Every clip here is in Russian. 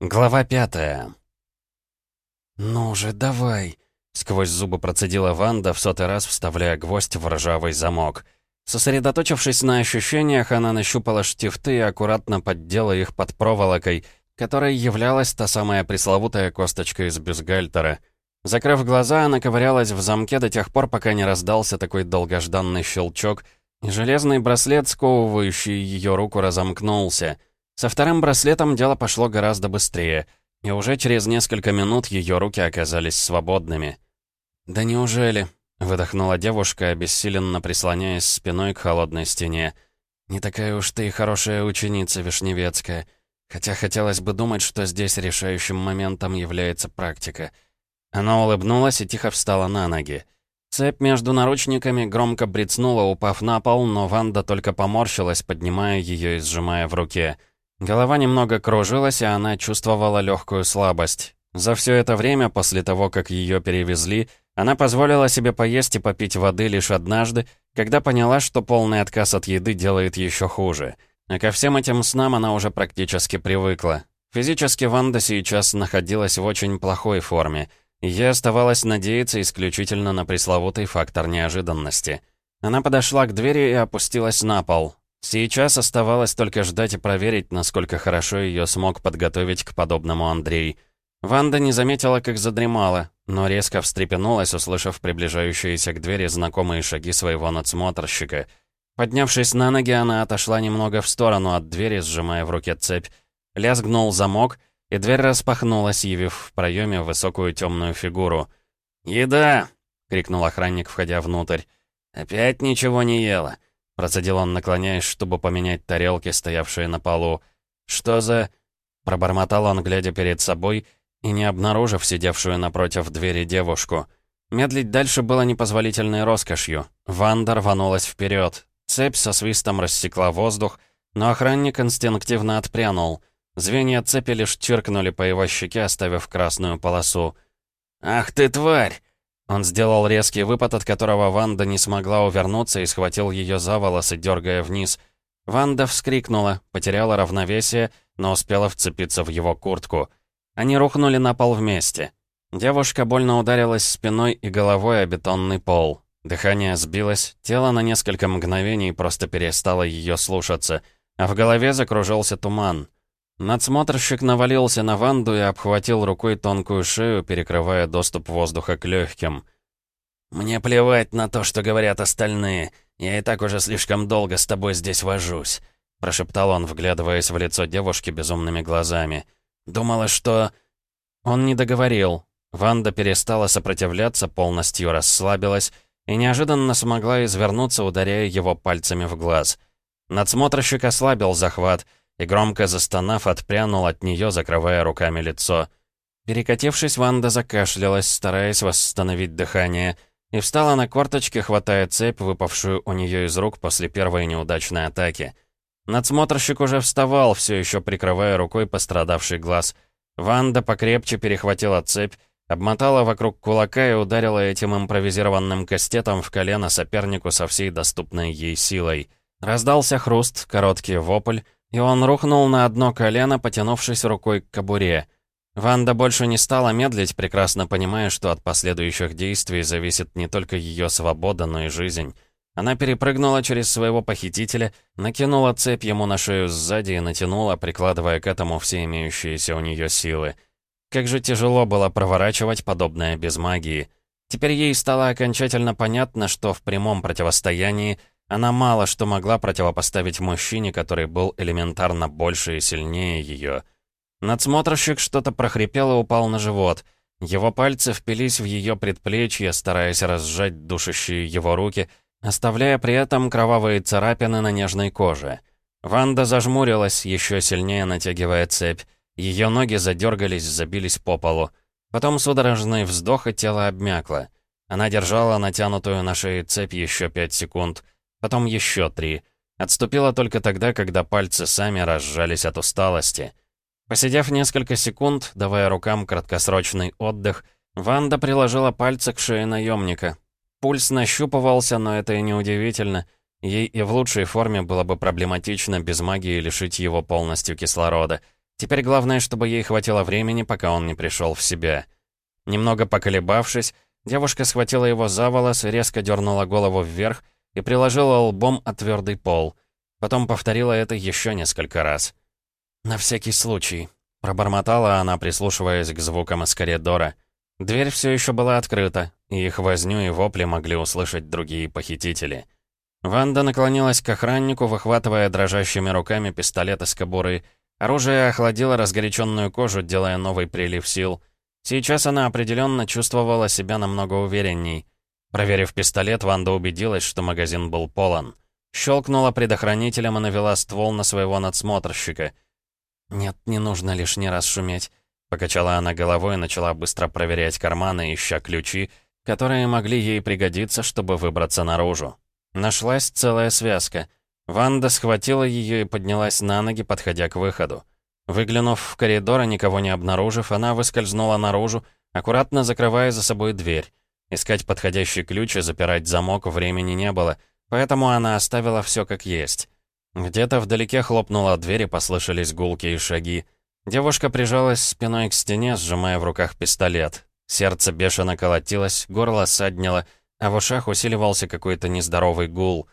Глава пятая. «Ну же, давай!» — сквозь зубы процедила Ванда, в сотый раз вставляя гвоздь в ржавый замок. Сосредоточившись на ощущениях, она нащупала штифты и аккуратно поддела их под проволокой, которой являлась та самая пресловутая косточка из бюстгальтера. Закрыв глаза, она ковырялась в замке до тех пор, пока не раздался такой долгожданный щелчок, и железный браслет, сковывающий ее руку, разомкнулся — со вторым браслетом дело пошло гораздо быстрее, и уже через несколько минут ее руки оказались свободными. «Да неужели?» — выдохнула девушка, обессиленно прислоняясь спиной к холодной стене. «Не такая уж ты и хорошая ученица, Вишневецкая. Хотя хотелось бы думать, что здесь решающим моментом является практика». Она улыбнулась и тихо встала на ноги. Цепь между наручниками громко брецнула, упав на пол, но Ванда только поморщилась, поднимая ее и сжимая в руке. Голова немного кружилась, и она чувствовала легкую слабость. За все это время, после того, как ее перевезли, она позволила себе поесть и попить воды лишь однажды, когда поняла, что полный отказ от еды делает еще хуже. А ко всем этим снам она уже практически привыкла. Физически Ванда сейчас находилась в очень плохой форме, и ей оставалось надеяться исключительно на пресловутый фактор неожиданности. Она подошла к двери и опустилась на пол. Сейчас оставалось только ждать и проверить, насколько хорошо ее смог подготовить к подобному Андрей. Ванда не заметила, как задремала, но резко встрепенулась, услышав приближающиеся к двери знакомые шаги своего надсмотрщика. Поднявшись на ноги, она отошла немного в сторону от двери, сжимая в руке цепь. Лязгнул замок, и дверь распахнулась, явив в проеме высокую темную фигуру. «Еда!» — крикнул охранник, входя внутрь. «Опять ничего не ела?» Процедил он, наклоняясь, чтобы поменять тарелки, стоявшие на полу. «Что за...» Пробормотал он, глядя перед собой, и не обнаружив сидевшую напротив двери девушку. Медлить дальше было непозволительной роскошью. Ванда рванулась вперед. Цепь со свистом рассекла воздух, но охранник инстинктивно отпрянул. Звенья цепи лишь чиркнули по его щеке, оставив красную полосу. «Ах ты, тварь!» Он сделал резкий выпад, от которого Ванда не смогла увернуться и схватил ее за волосы, дергая вниз. Ванда вскрикнула, потеряла равновесие, но успела вцепиться в его куртку. Они рухнули на пол вместе. Девушка больно ударилась спиной и головой о бетонный пол. Дыхание сбилось, тело на несколько мгновений просто перестало ее слушаться, а в голове закружился туман. Надсмотрщик навалился на Ванду и обхватил рукой тонкую шею, перекрывая доступ воздуха к легким. «Мне плевать на то, что говорят остальные. Я и так уже слишком долго с тобой здесь вожусь», — прошептал он, вглядываясь в лицо девушки безумными глазами. «Думала, что...» Он не договорил. Ванда перестала сопротивляться, полностью расслабилась и неожиданно смогла извернуться, ударяя его пальцами в глаз. Надсмотрщик ослабил захват — и, громко застонав, отпрянул от нее, закрывая руками лицо. Перекатившись, Ванда закашлялась, стараясь восстановить дыхание, и встала на корточки, хватая цепь, выпавшую у нее из рук после первой неудачной атаки. Надсмотрщик уже вставал, все еще прикрывая рукой пострадавший глаз. Ванда покрепче перехватила цепь, обмотала вокруг кулака и ударила этим импровизированным кастетом в колено сопернику со всей доступной ей силой. Раздался хруст, короткий вопль, и он рухнул на одно колено, потянувшись рукой к кобуре. Ванда больше не стала медлить, прекрасно понимая, что от последующих действий зависит не только ее свобода, но и жизнь. Она перепрыгнула через своего похитителя, накинула цепь ему на шею сзади и натянула, прикладывая к этому все имеющиеся у нее силы. Как же тяжело было проворачивать подобное без магии. Теперь ей стало окончательно понятно, что в прямом противостоянии она мало что могла противопоставить мужчине, который был элементарно больше и сильнее ее. Надсмотрщик что-то прохрипел и упал на живот. Его пальцы впились в ее предплечье, стараясь разжать душащие его руки, оставляя при этом кровавые царапины на нежной коже. Ванда зажмурилась, еще сильнее натягивая цепь. Ее ноги задергались, забились по полу. Потом судорожный вздох, и тело обмякло. Она держала натянутую на шее цепь еще пять секунд — Потом еще три. Отступила только тогда, когда пальцы сами разжались от усталости. Посидев несколько секунд, давая рукам краткосрочный отдых, Ванда приложила пальцы к шее наемника. Пульс нащупывался, но это и не удивительно. Ей и в лучшей форме было бы проблематично без магии лишить его полностью кислорода. Теперь главное, чтобы ей хватило времени, пока он не пришел в себя. Немного поколебавшись, девушка схватила его за волос, резко дернула голову вверх и приложила лбом о твердый пол. Потом повторила это еще несколько раз. «На всякий случай», — пробормотала она, прислушиваясь к звукам из коридора. Дверь все еще была открыта, и их возню и вопли могли услышать другие похитители. Ванда наклонилась к охраннику, выхватывая дрожащими руками пистолет из кобуры. Оружие охладило разгоряченную кожу, делая новый прилив сил. Сейчас она определенно чувствовала себя намного уверенней. Проверив пистолет, Ванда убедилась, что магазин был полон. Щелкнула предохранителем и навела ствол на своего надсмотрщика. «Нет, не нужно лишний раз шуметь», — покачала она головой и начала быстро проверять карманы, ища ключи, которые могли ей пригодиться, чтобы выбраться наружу. Нашлась целая связка. Ванда схватила ее и поднялась на ноги, подходя к выходу. Выглянув в коридор и никого не обнаружив, она выскользнула наружу, аккуратно закрывая за собой дверь. Искать подходящий ключ и запирать замок времени не было, поэтому она оставила все как есть. Где-то вдалеке хлопнула дверь и послышались гулкие шаги. Девушка прижалась спиной к стене, сжимая в руках пистолет. Сердце бешено колотилось, горло саднило, а в ушах усиливался какой-то нездоровый гул.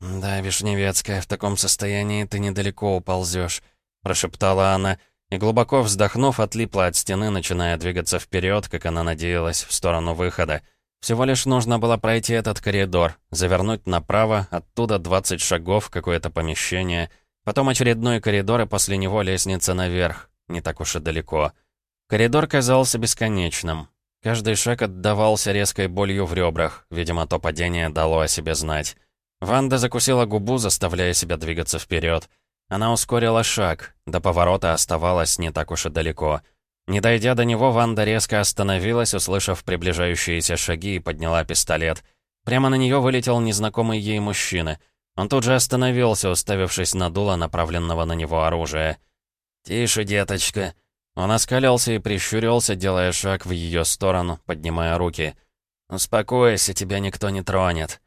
«Да, Вишневецкая, в таком состоянии ты недалеко уползешь», — прошептала она, и глубоко вздохнув, отлипла от стены, начиная двигаться вперед, как она надеялась, в сторону выхода. Всего лишь нужно было пройти этот коридор, завернуть направо, оттуда 20 шагов, какое-то помещение, потом очередной коридор и после него лестница наверх, не так уж и далеко. Коридор казался бесконечным. Каждый шаг отдавался резкой болью в ребрах, видимо, то падение дало о себе знать. Ванда закусила губу, заставляя себя двигаться вперед. Она ускорила шаг, до поворота оставалось не так уж и далеко. Не дойдя до него, Ванда резко остановилась, услышав приближающиеся шаги и подняла пистолет. Прямо на нее вылетел незнакомый ей мужчина. Он тут же остановился, уставившись на дуло направленного на него оружия. «Тише, деточка!» Он оскалился и прищурился, делая шаг в ее сторону, поднимая руки. «Успокойся, тебя никто не тронет».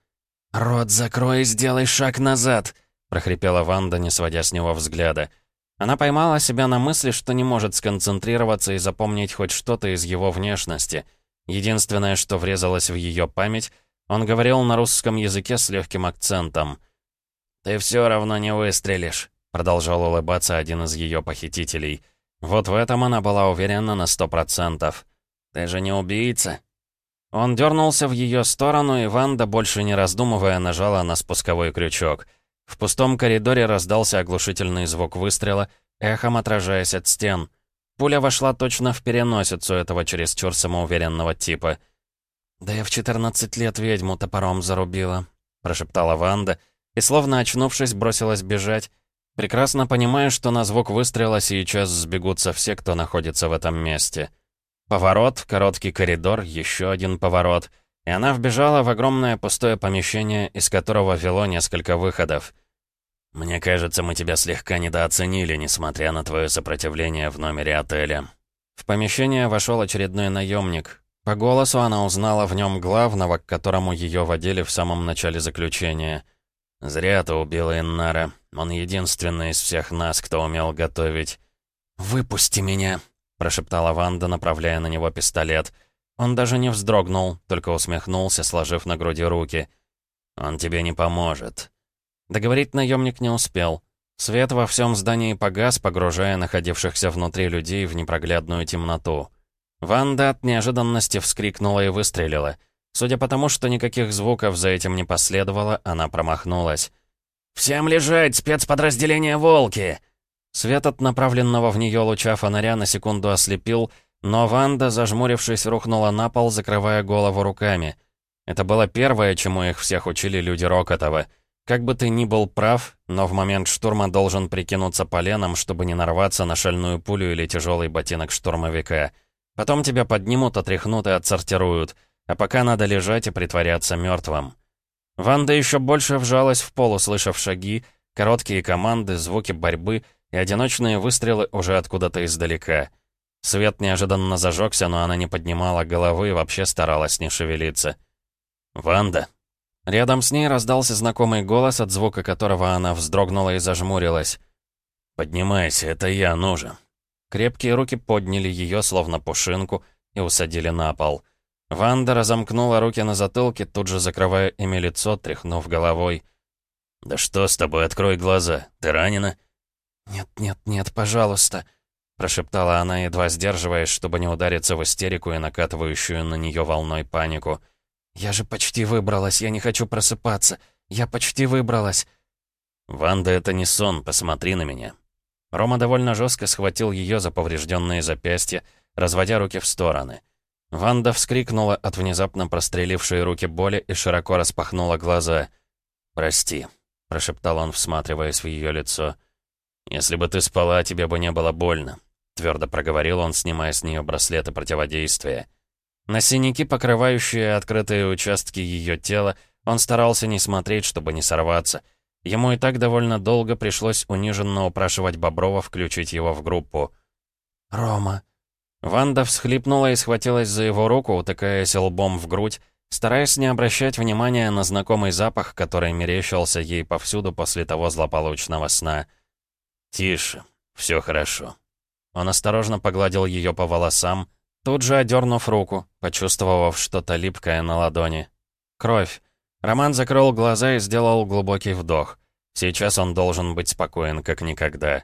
«Рот закрой и сделай шаг назад!» — прохрипела Ванда, не сводя с него взгляда. Она поймала себя на мысли, что не может сконцентрироваться и запомнить хоть что-то из его внешности. Единственное, что врезалось в ее память, он говорил на русском языке с легким акцентом. «Ты все равно не выстрелишь», — продолжал улыбаться один из ее похитителей. Вот в этом она была уверена на сто процентов. «Ты же не убийца?» Он дернулся в ее сторону, и Ванда, больше не раздумывая, нажала на спусковой крючок — в пустом коридоре раздался оглушительный звук выстрела, эхом отражаясь от стен. Пуля вошла точно в переносицу этого чересчур самоуверенного типа. «Да я в 14 лет ведьму топором зарубила», — прошептала Ванда, и, словно очнувшись, бросилась бежать, прекрасно понимая, что на звук выстрела сейчас сбегутся все, кто находится в этом месте. Поворот, короткий коридор, еще один поворот — и она вбежала в огромное пустое помещение, из которого вело несколько выходов. «Мне кажется, мы тебя слегка недооценили, несмотря на твое сопротивление в номере отеля». В помещение вошел очередной наемник. По голосу она узнала в нем главного, к которому ее водили в самом начале заключения. «Зря ты убила Иннара. Он единственный из всех нас, кто умел готовить». «Выпусти меня», — прошептала Ванда, направляя на него пистолет. Он даже не вздрогнул, только усмехнулся, сложив на груди руки. «Он тебе не поможет». Договорить наемник не успел. Свет во всем здании погас, погружая находившихся внутри людей в непроглядную темноту. Ванда от неожиданности вскрикнула и выстрелила. Судя по тому, что никаких звуков за этим не последовало, она промахнулась. «Всем лежать, спецподразделение «Волки»!» Свет от направленного в нее луча фонаря на секунду ослепил, но Ванда, зажмурившись, рухнула на пол, закрывая голову руками. Это было первое, чему их всех учили люди Рокотова — как бы ты ни был прав, но в момент штурма должен прикинуться поленом, чтобы не нарваться на шальную пулю или тяжелый ботинок штурмовика. Потом тебя поднимут, отряхнут и отсортируют, а пока надо лежать и притворяться мертвым. Ванда еще больше вжалась в пол, услышав шаги, короткие команды, звуки борьбы и одиночные выстрелы уже откуда-то издалека. Свет неожиданно зажегся, но она не поднимала головы и вообще старалась не шевелиться. «Ванда!» Рядом с ней раздался знакомый голос, от звука которого она вздрогнула и зажмурилась. «Поднимайся, это я нужен». Крепкие руки подняли ее, словно пушинку, и усадили на пол. Ванда разомкнула руки на затылке, тут же закрывая ими лицо, тряхнув головой. «Да что с тобой? Открой глаза. Ты ранена?» «Нет, нет, нет, пожалуйста», — прошептала она, едва сдерживаясь, чтобы не удариться в истерику и накатывающую на нее волной панику. «Я же почти выбралась, я не хочу просыпаться. Я почти выбралась». «Ванда, это не сон, посмотри на меня». Рома довольно жестко схватил ее за поврежденные запястья, разводя руки в стороны. Ванда вскрикнула от внезапно прострелившей руки боли и широко распахнула глаза. «Прости», — прошептал он, всматриваясь в ее лицо. «Если бы ты спала, тебе бы не было больно», — твердо проговорил он, снимая с нее браслеты противодействия. На синяки, покрывающие открытые участки ее тела, он старался не смотреть, чтобы не сорваться. Ему и так довольно долго пришлось униженно упрашивать Боброва включить его в группу. «Рома», Ванда всхлипнула и схватилась за его руку, утыкаясь лбом в грудь, стараясь не обращать внимания на знакомый запах, который мерещился ей повсюду после того злополучного сна. «Тише, все хорошо». Он осторожно погладил ее по волосам, тут же одернув руку, почувствовав что-то липкое на ладони. Кровь. Роман закрыл глаза и сделал глубокий вдох. Сейчас он должен быть спокоен, как никогда.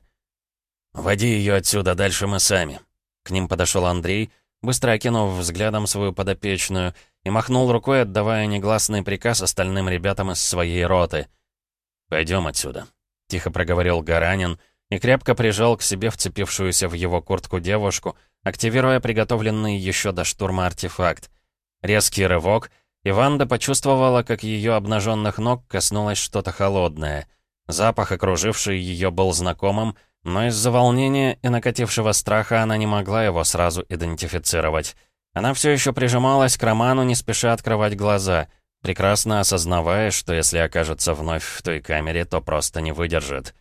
«Води ее отсюда, дальше мы сами», к ним подошел Андрей, быстро окинув взглядом свою подопечную, и махнул рукой, отдавая негласный приказ остальным ребятам из своей роты. «Пойдем отсюда», — тихо проговорил Гаранин и крепко прижал к себе вцепившуюся в его куртку девушку, активируя приготовленный еще до штурма артефакт. Резкий рывок, и Ванда почувствовала, как ее обнаженных ног коснулось что-то холодное. Запах, окруживший ее, был знакомым, но из-за волнения и накатившего страха она не могла его сразу идентифицировать. Она все еще прижималась к Роману, не спеша открывать глаза, прекрасно осознавая, что если окажется вновь в той камере, то просто не выдержит.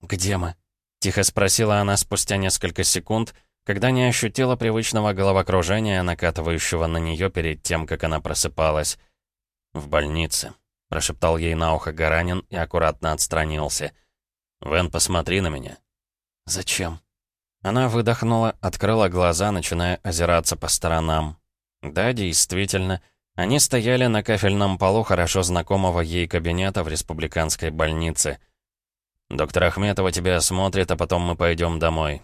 «Где мы?» — тихо спросила она спустя несколько секунд, когда не ощутила привычного головокружения, накатывающего на нее перед тем, как она просыпалась. «В больнице», — прошептал ей на ухо Гаранин и аккуратно отстранился. «Вен, посмотри на меня». «Зачем?» Она выдохнула, открыла глаза, начиная озираться по сторонам. Да, действительно, они стояли на кафельном полу хорошо знакомого ей кабинета в республиканской больнице. «Доктор Ахметова тебя осмотрит, а потом мы пойдем домой».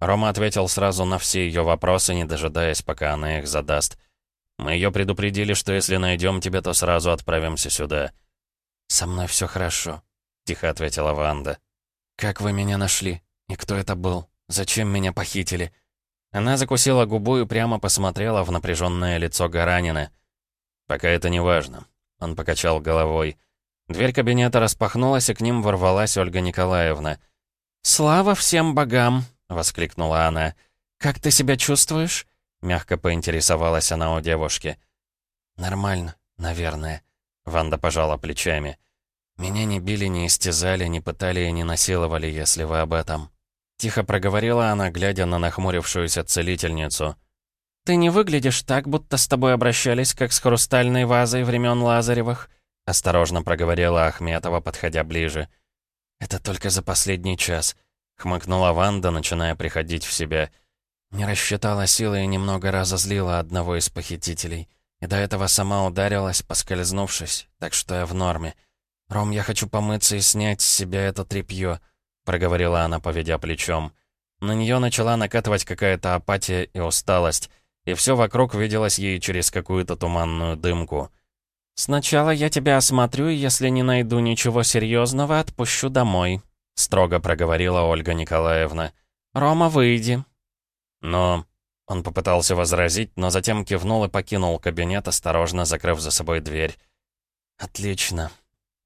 Рома ответил сразу на все ее вопросы, не дожидаясь, пока она их задаст. «Мы ее предупредили, что если найдем тебя, то сразу отправимся сюда». «Со мной все хорошо», — тихо ответила Ванда. «Как вы меня нашли?» «И кто это был? Зачем меня похитили?» Она закусила губу и прямо посмотрела в напряженное лицо Гаранина. «Пока это не важно», — он покачал головой. Дверь кабинета распахнулась, и к ним ворвалась Ольга Николаевна. «Слава всем богам!» — воскликнула она. «Как ты себя чувствуешь?» — мягко поинтересовалась она у девушки. «Нормально, наверное», — Ванда пожала плечами. «Меня не били, не истязали, не пытали и не насиловали, если вы об этом». Тихо проговорила она, глядя на нахмурившуюся целительницу. «Ты не выглядишь так, будто с тобой обращались, как с хрустальной вазой времен Лазаревых», осторожно проговорила Ахметова, подходя ближе. «Это только за последний час», — хмыкнула Ванда, начиная приходить в себя. «Не рассчитала силы и немного разозлила одного из похитителей. И до этого сама ударилась, поскользнувшись, так что я в норме. Ром, я хочу помыться и снять с себя это тряпье проговорила она, поведя плечом. На нее начала накатывать какая-то апатия и усталость, и все вокруг виделось ей через какую-то туманную дымку. «Сначала я тебя осмотрю, и если не найду ничего серьезного, отпущу домой», — строго проговорила Ольга Николаевна. «Рома, выйди». «Но...» Он попытался возразить, но затем кивнул и покинул кабинет, осторожно закрыв за собой дверь. «Отлично».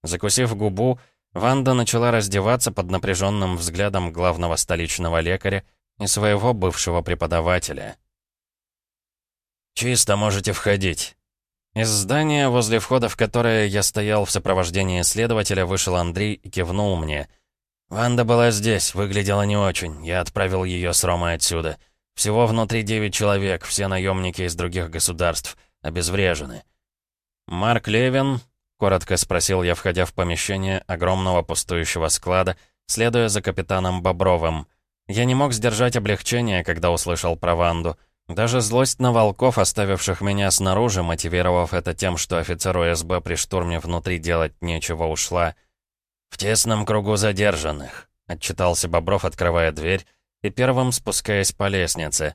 Закусив губу, Ванда начала раздеваться под напряженным взглядом главного столичного лекаря и своего бывшего преподавателя. «Чисто можете входить». Из здания, возле входа в которое я стоял в сопровождении следователя, вышел Андрей и кивнул мне. «Ванда была здесь, выглядела не очень. Я отправил ее с Ромой отсюда. Всего внутри девять человек, все наемники из других государств, обезврежены». Марк Левин, Коротко спросил я, входя в помещение огромного пустующего склада, следуя за капитаном Бобровым. Я не мог сдержать облегчение, когда услышал про Ванду. Даже злость на волков, оставивших меня снаружи, мотивировав это тем, что офицеру СБ при штурме внутри делать нечего, ушла. «В тесном кругу задержанных», — отчитался Бобров, открывая дверь и первым спускаясь по лестнице.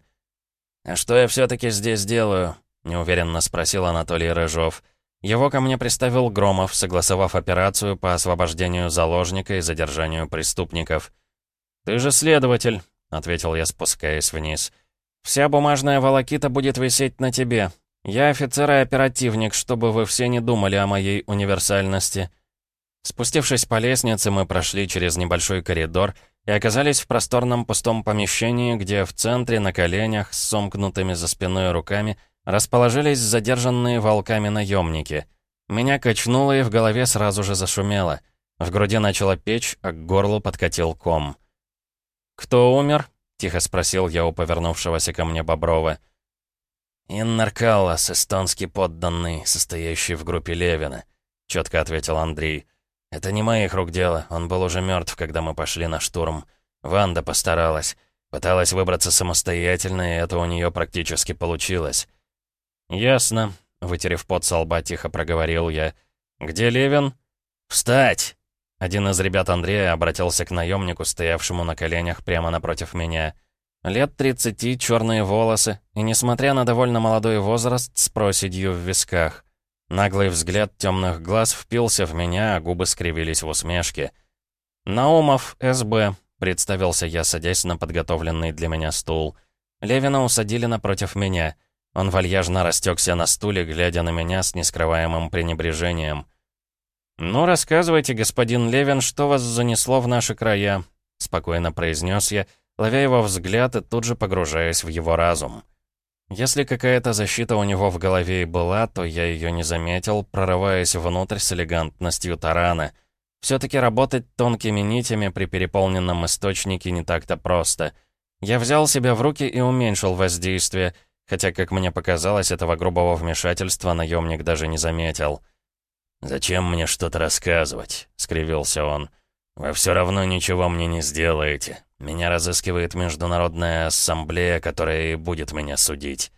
«А что я все-таки здесь делаю?» — неуверенно спросил Анатолий Рыжов. Его ко мне приставил Громов, согласовав операцию по освобождению заложника и задержанию преступников. «Ты же следователь», — ответил я, спускаясь вниз. «Вся бумажная волокита будет висеть на тебе. Я офицер и оперативник, чтобы вы все не думали о моей универсальности». Спустившись по лестнице, мы прошли через небольшой коридор и оказались в просторном пустом помещении, где в центре на коленях с сомкнутыми за спиной руками расположились задержанные волками наемники. Меня качнуло и в голове сразу же зашумело. В груди начала печь, а к горлу подкатил ком. «Кто умер?» — тихо спросил я у повернувшегося ко мне Боброва. «Иннар Каллас, эстонский подданный, состоящий в группе Левина», — четко ответил Андрей. «Это не моих рук дело, он был уже мертв, когда мы пошли на штурм. Ванда постаралась. Пыталась выбраться самостоятельно, и это у нее практически получилось. «Ясно», — вытерев пот со лба, тихо проговорил я. «Где Левин?» «Встать!» Один из ребят Андрея обратился к наемнику, стоявшему на коленях прямо напротив меня. Лет 30, черные волосы, и, несмотря на довольно молодой возраст, с проседью в висках. Наглый взгляд темных глаз впился в меня, а губы скривились в усмешке. «Наумов, СБ», — представился я, садясь на подготовленный для меня стул. Левина усадили напротив меня — он вальяжно растекся на стуле, глядя на меня с нескрываемым пренебрежением. «Ну, рассказывайте, господин Левин, что вас занесло в наши края?» — спокойно произнес я, ловя его взгляд и тут же погружаясь в его разум. Если какая-то защита у него в голове и была, то я ее не заметил, прорываясь внутрь с элегантностью тарана. Все-таки работать тонкими нитями при переполненном источнике не так-то просто. Я взял себя в руки и уменьшил воздействие — Хотя, как мне показалось, этого грубого вмешательства наемник даже не заметил. «Зачем мне что-то рассказывать?» — скривился он. «Вы все равно ничего мне не сделаете. Меня разыскивает Международная Ассамблея, которая и будет меня судить».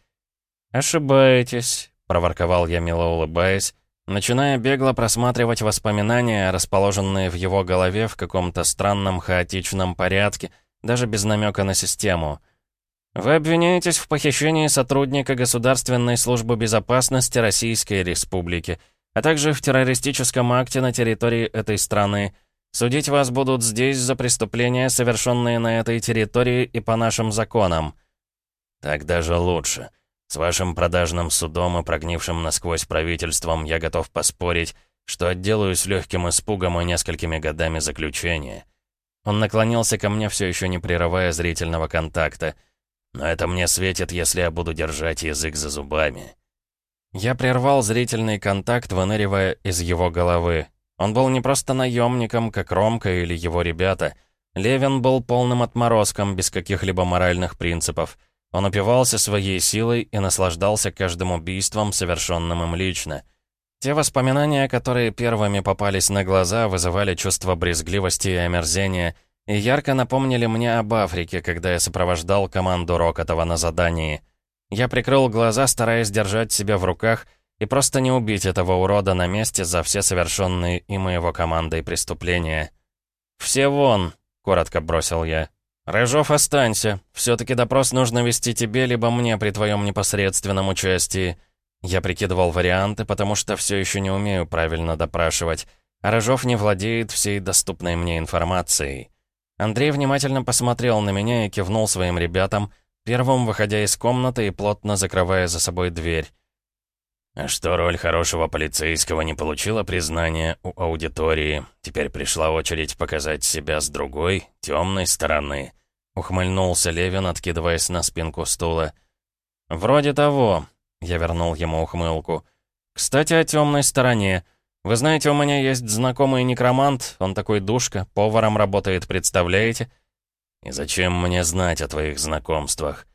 «Ошибаетесь», — проворковал я, мило улыбаясь, начиная бегло просматривать воспоминания, расположенные в его голове в каком-то странном хаотичном порядке, даже без намека на систему. Вы обвиняетесь в похищении сотрудника Государственной службы безопасности Российской Республики, а также в террористическом акте на территории этой страны. Судить вас будут здесь за преступления, совершенные на этой территории и по нашим законам. Так даже лучше. С вашим продажным судом и прогнившим насквозь правительством я готов поспорить, что отделаюсь легким испугом и несколькими годами заключения. Он наклонился ко мне, все еще не прерывая зрительного контакта — но это мне светит, если я буду держать язык за зубами. Я прервал зрительный контакт, выныривая из его головы. Он был не просто наемником, как Ромка или его ребята. Левин был полным отморозком, без каких-либо моральных принципов. Он упивался своей силой и наслаждался каждым убийством, совершенным им лично. Те воспоминания, которые первыми попались на глаза, вызывали чувство брезгливости и омерзения — и ярко напомнили мне об Африке, когда я сопровождал команду Рокотова на задании. Я прикрыл глаза, стараясь держать себя в руках и просто не убить этого урода на месте за все совершенные им и его командой преступления. «Все вон!» — коротко бросил я. «Рыжов, останься. Все-таки допрос нужно вести тебе, либо мне при твоем непосредственном участии». Я прикидывал варианты, потому что все еще не умею правильно допрашивать. А Рыжов не владеет всей доступной мне информацией. Андрей внимательно посмотрел на меня и кивнул своим ребятам, первым выходя из комнаты и плотно закрывая за собой дверь. «А что роль хорошего полицейского не получила признания у аудитории? Теперь пришла очередь показать себя с другой, темной стороны», — ухмыльнулся Левин, откидываясь на спинку стула. «Вроде того», — я вернул ему ухмылку. «Кстати, о темной стороне. Вы знаете, у меня есть знакомый некромант, он такой душка, поваром работает, представляете? И зачем мне знать о твоих знакомствах?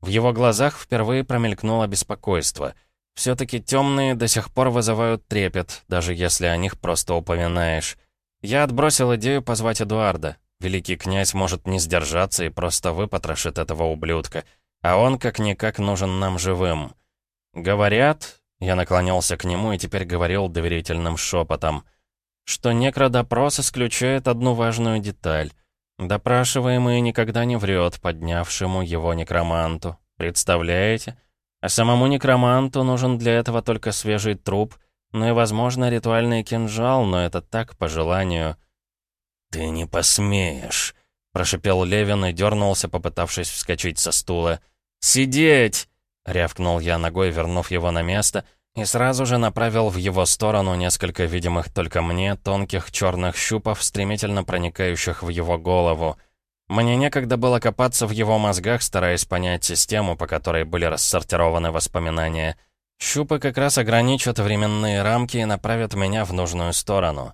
В его глазах впервые промелькнуло беспокойство. Все-таки темные до сих пор вызывают трепет, даже если о них просто упоминаешь. Я отбросил идею позвать Эдуарда. Великий князь может не сдержаться и просто выпотрошит этого ублюдка. А он как-никак нужен нам живым. Говорят, я наклонялся к нему и теперь говорил доверительным шепотом, что некродопрос исключает одну важную деталь. Допрашиваемый никогда не врет поднявшему его некроманту. Представляете? А самому некроманту нужен для этого только свежий труп, ну и, возможно, ритуальный кинжал, но это так, по желанию. «Ты не посмеешь», — прошипел Левин и дернулся, попытавшись вскочить со стула. «Сидеть!» — рявкнул я ногой, вернув его на место, и сразу же направил в его сторону несколько видимых только мне тонких черных щупов, стремительно проникающих в его голову. Мне некогда было копаться в его мозгах, стараясь понять систему, по которой были рассортированы воспоминания. Щупы как раз ограничат временные рамки и направят меня в нужную сторону.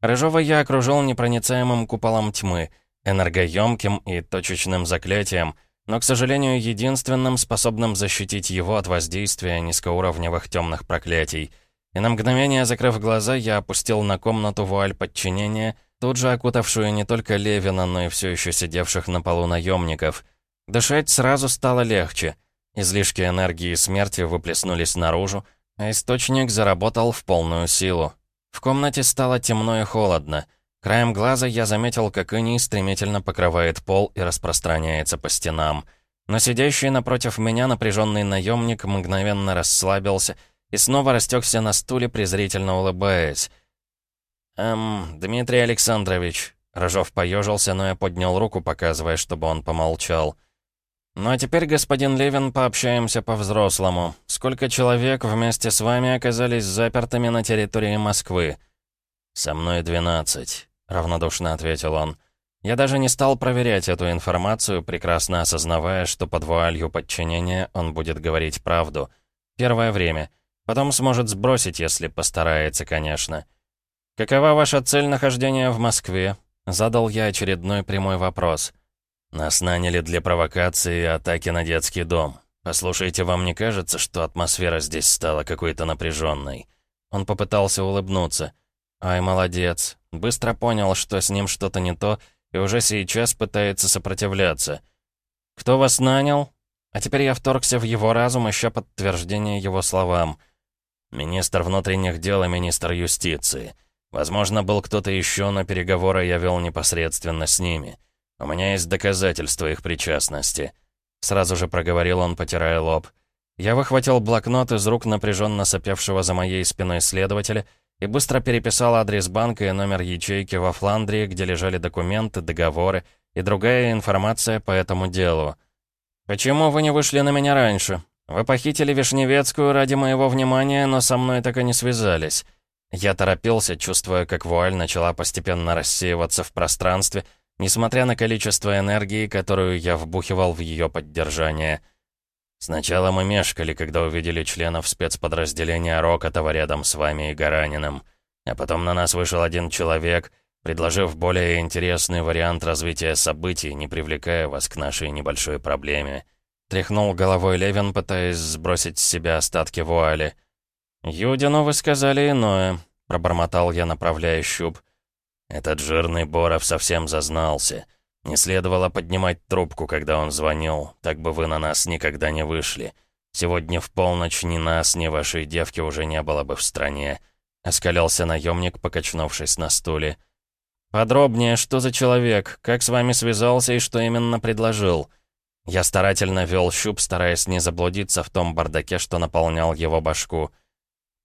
Рыжова я окружил непроницаемым куполом тьмы, энергоемким и точечным заклятием, но, к сожалению, единственным, способным защитить его от воздействия низкоуровневых темных проклятий. И на мгновение, закрыв глаза, я опустил на комнату вуаль подчинения, тут же окутавшую не только Левина, но и все еще сидевших на полу наемников. Дышать сразу стало легче. Излишки энергии смерти выплеснулись наружу, а источник заработал в полную силу. В комнате стало темно и холодно. Краем глаза я заметил, как иней стремительно покрывает пол и распространяется по стенам. Но сидящий напротив меня напряженный наемник мгновенно расслабился и снова растекся на стуле, презрительно улыбаясь. «Эм, Дмитрий Александрович...» Рожов поежился, но я поднял руку, показывая, чтобы он помолчал. «Ну а теперь, господин Левин, пообщаемся по-взрослому. Сколько человек вместе с вами оказались запертыми на территории Москвы?» «Со мной двенадцать. — равнодушно ответил он. Я даже не стал проверять эту информацию, прекрасно осознавая, что под вуалью подчинения он будет говорить правду. Первое время. Потом сможет сбросить, если постарается, конечно. «Какова ваша цель нахождения в Москве?» Задал я очередной прямой вопрос. «Нас наняли для провокации и атаки на детский дом. Послушайте, вам не кажется, что атмосфера здесь стала какой-то напряженной?» Он попытался улыбнуться. «Ай, молодец. Быстро понял, что с ним что-то не то, и уже сейчас пытается сопротивляться. «Кто вас нанял?» А теперь я вторгся в его разум, ища подтверждение его словам. «Министр внутренних дел и министр юстиции. Возможно, был кто-то еще, но переговоры я вел непосредственно с ними. У меня есть доказательства их причастности». Сразу же проговорил он, потирая лоб. Я выхватил блокнот из рук напряженно сопевшего за моей спиной следователя и быстро переписал адрес банка и номер ячейки во Фландрии, где лежали документы, договоры и другая информация по этому делу. «Почему вы не вышли на меня раньше? Вы похитили Вишневецкую ради моего внимания, но со мной так и не связались». Я торопился, чувствуя, как вуаль начала постепенно рассеиваться в пространстве, несмотря на количество энергии, которую я вбухивал в ее поддержание — Сначала мы мешкали, когда увидели членов спецподразделения Рокотова рядом с вами и Гараниным. А потом на нас вышел один человек, предложив более интересный вариант развития событий, не привлекая вас к нашей небольшой проблеме. Тряхнул головой Левин, пытаясь сбросить с себя остатки вуали. «Юдину вы сказали иное», — пробормотал я, направляя щуп. «Этот жирный Боров совсем зазнался. Не следовало поднимать трубку, когда он звонил, так бы вы на нас никогда не вышли. Сегодня в полночь ни нас, ни вашей девки уже не было бы в стране», — оскалялся наемник, покачнувшись на стуле. «Подробнее, что за человек, как с вами связался и что именно предложил?» Я старательно вел щуп, стараясь не заблудиться в том бардаке, что наполнял его башку.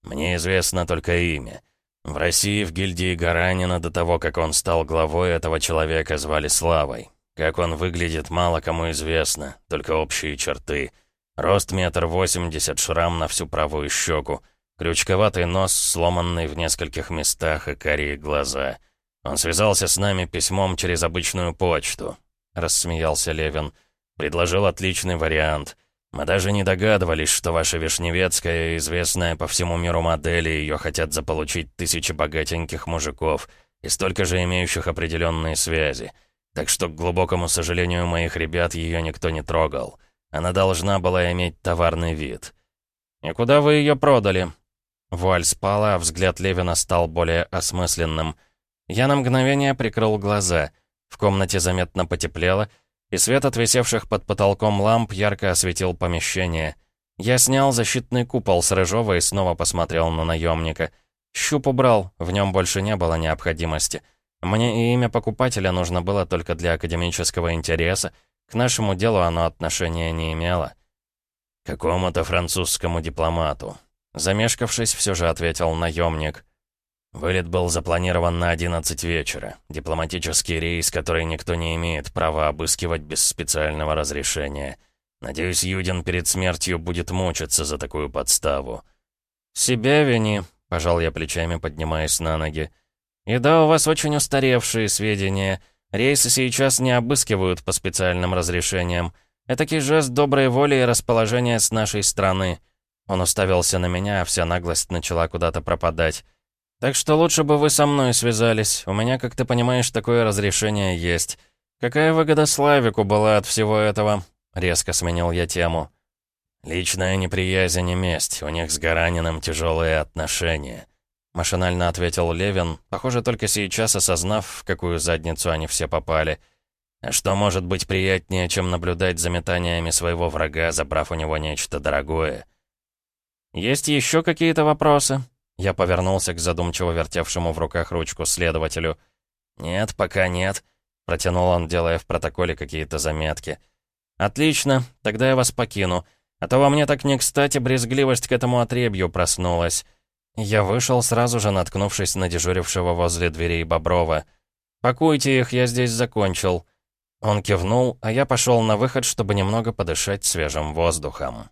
«Мне известно только имя. В России в гильдии Гаранина до того, как он стал главой, этого человека звали Славой. Как он выглядит, мало кому известно, только общие черты. Рост метр восемьдесят, шрам на всю правую щеку, крючковатый нос, сломанный в нескольких местах и карие глаза. Он связался с нами письмом через обычную почту. Рассмеялся Левин. Предложил отличный вариант — мы даже не догадывались, что ваша Вишневецкая, известная по всему миру модели, ее хотят заполучить тысячи богатеньких мужиков и столько же имеющих определенные связи. Так что, к глубокому сожалению моих ребят, ее никто не трогал. Она должна была иметь товарный вид. «И куда вы ее продали?» Вуаль спала, а взгляд Левина стал более осмысленным. Я на мгновение прикрыл глаза. В комнате заметно потеплело, и свет от висевших под потолком ламп ярко осветил помещение. Я снял защитный купол с Рыжова и снова посмотрел на наемника. Щуп убрал, в нем больше не было необходимости. Мне и имя покупателя нужно было только для академического интереса, к нашему делу оно отношения не имело. «Какому-то французскому дипломату», Замешкавшись, все же ответил наемник. Вылет был запланирован на 11 вечера. Дипломатический рейс, который никто не имеет права обыскивать без специального разрешения. Надеюсь, Юдин перед смертью будет мучиться за такую подставу. «Себя вини», — пожал я плечами, поднимаясь на ноги. «И да, у вас очень устаревшие сведения. Рейсы сейчас не обыскивают по специальным разрешениям. Этакий жест доброй воли и расположения с нашей стороны». Он уставился на меня, а вся наглость начала куда-то пропадать. Так что лучше бы вы со мной связались. У меня, как ты понимаешь, такое разрешение есть. Какая выгода Славику была от всего этого? Резко сменил я тему. Личная неприязнь и месть. У них с Гараниным тяжелые отношения. Машинально ответил Левин, похоже, только сейчас осознав, в какую задницу они все попали. А что может быть приятнее, чем наблюдать за метаниями своего врага, забрав у него нечто дорогое? «Есть еще какие-то вопросы?» Я повернулся к задумчиво вертевшему в руках ручку следователю. «Нет, пока нет», — протянул он, делая в протоколе какие-то заметки. «Отлично, тогда я вас покину. А то во мне так не кстати брезгливость к этому отребью проснулась». Я вышел, сразу же наткнувшись на дежурившего возле дверей Боброва. «Пакуйте их, я здесь закончил». Он кивнул, а я пошел на выход, чтобы немного подышать свежим воздухом.